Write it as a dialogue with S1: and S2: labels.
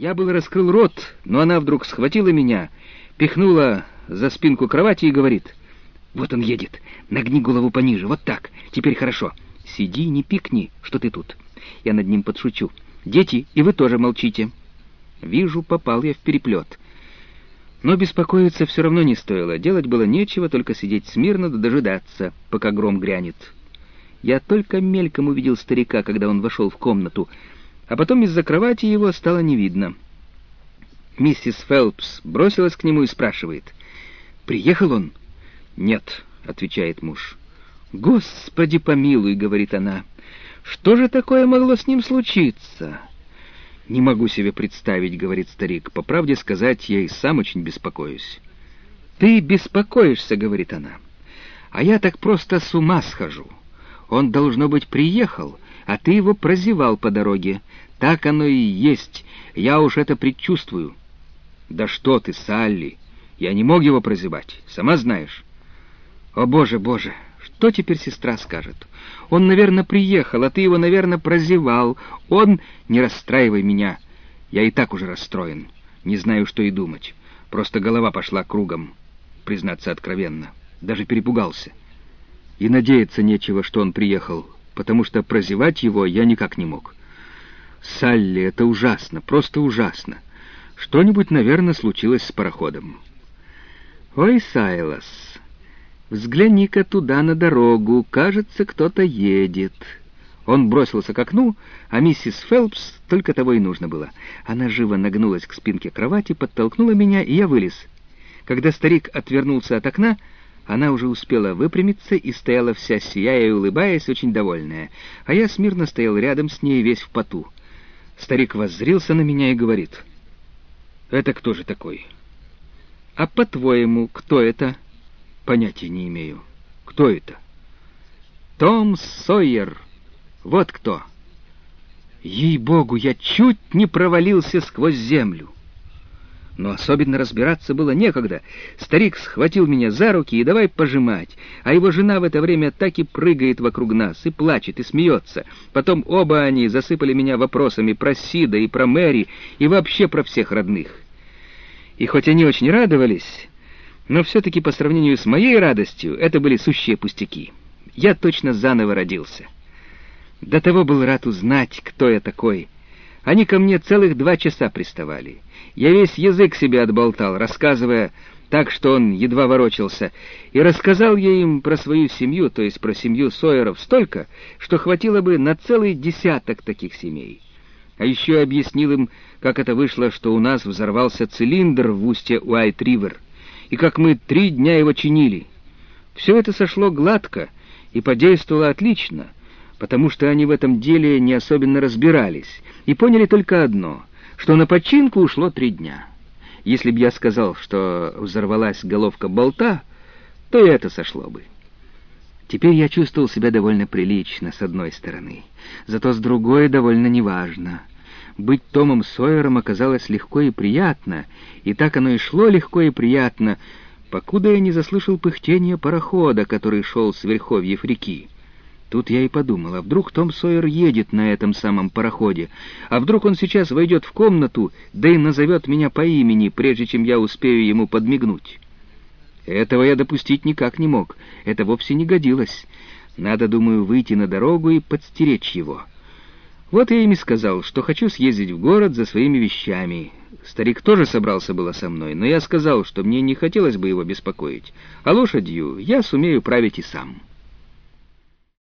S1: Я был раскрыл рот, но она вдруг схватила меня, пихнула за спинку кровати и говорит, «Вот он едет, нагни голову пониже, вот так, теперь хорошо. Сиди, не пикни, что ты тут». Я над ним подшучу. «Дети, и вы тоже молчите». Вижу, попал я в переплет. Но беспокоиться все равно не стоило. Делать было нечего, только сидеть смирно да дожидаться, пока гром грянет. Я только мельком увидел старика, когда он вошел в комнату, а потом из-за кровати его стало не видно. Миссис Фелпс бросилась к нему и спрашивает. «Приехал он?» «Нет», — отвечает муж. «Господи помилуй», — говорит она, — «что же такое могло с ним случиться?» «Не могу себе представить», — говорит старик. «По правде сказать, я и сам очень беспокоюсь». «Ты беспокоишься», — говорит она. «А я так просто с ума схожу. Он, должно быть, приехал, а ты его прозевал по дороге. Так оно и есть. Я уж это предчувствую». «Да что ты, Салли! Я не мог его прозевать, сама знаешь». «О, боже, боже! Что теперь сестра скажет? Он, наверное, приехал, а ты его, наверное, прозевал. Он... Не расстраивай меня. Я и так уже расстроен. Не знаю, что и думать. Просто голова пошла кругом, признаться откровенно. Даже перепугался. И надеяться нечего, что он приехал, потому что прозевать его я никак не мог. Салли, это ужасно, просто ужасно. Что-нибудь, наверное, случилось с пароходом. Ой, Сайлас, взгляни-ка туда на дорогу, кажется, кто-то едет. Он бросился к окну, а миссис Фелпс только того и нужно было. Она живо нагнулась к спинке кровати, подтолкнула меня, и я вылез. Когда старик отвернулся от окна, она уже успела выпрямиться и стояла вся сияя и улыбаясь, очень довольная, а я смирно стоял рядом с ней весь в поту. Старик воззрился на меня и говорит, «Это кто же такой?» «А по-твоему, кто это?» «Понятия не имею. Кто это?» «Том Сойер. Вот кто!» Ей-богу, я чуть не провалился сквозь землю. Но особенно разбираться было некогда. Старик схватил меня за руки и давай пожимать, а его жена в это время так и прыгает вокруг нас, и плачет, и смеется. Потом оба они засыпали меня вопросами про Сида и про Мэри, и вообще про всех родных. И хоть они очень радовались, но все-таки по сравнению с моей радостью это были сущие пустяки. Я точно заново родился. До того был рад узнать, кто я такой. Они ко мне целых два часа приставали. Я весь язык себе отболтал, рассказывая так, что он едва ворочался, и рассказал я им про свою семью, то есть про семью Сойеров, столько, что хватило бы на целый десяток таких семей. А еще объяснил им, как это вышло, что у нас взорвался цилиндр в устье Уайт-Ривер, и как мы три дня его чинили. Все это сошло гладко и подействовало отлично — потому что они в этом деле не особенно разбирались, и поняли только одно, что на починку ушло три дня. Если б я сказал, что взорвалась головка болта, то и это сошло бы. Теперь я чувствовал себя довольно прилично, с одной стороны, зато с другой довольно неважно. Быть Томом Сойером оказалось легко и приятно, и так оно и шло легко и приятно, покуда я не заслышал пыхтение парохода, который шел с верховьев реки. Тут я и подумал, а вдруг Том Сойер едет на этом самом пароходе, а вдруг он сейчас войдет в комнату, да и назовет меня по имени, прежде чем я успею ему подмигнуть. Этого я допустить никак не мог, это вовсе не годилось. Надо, думаю, выйти на дорогу и подстеречь его. Вот я им и сказал, что хочу съездить в город за своими вещами. Старик тоже собрался было со мной, но я сказал, что мне не хотелось бы его беспокоить, а лошадью я сумею править и сам».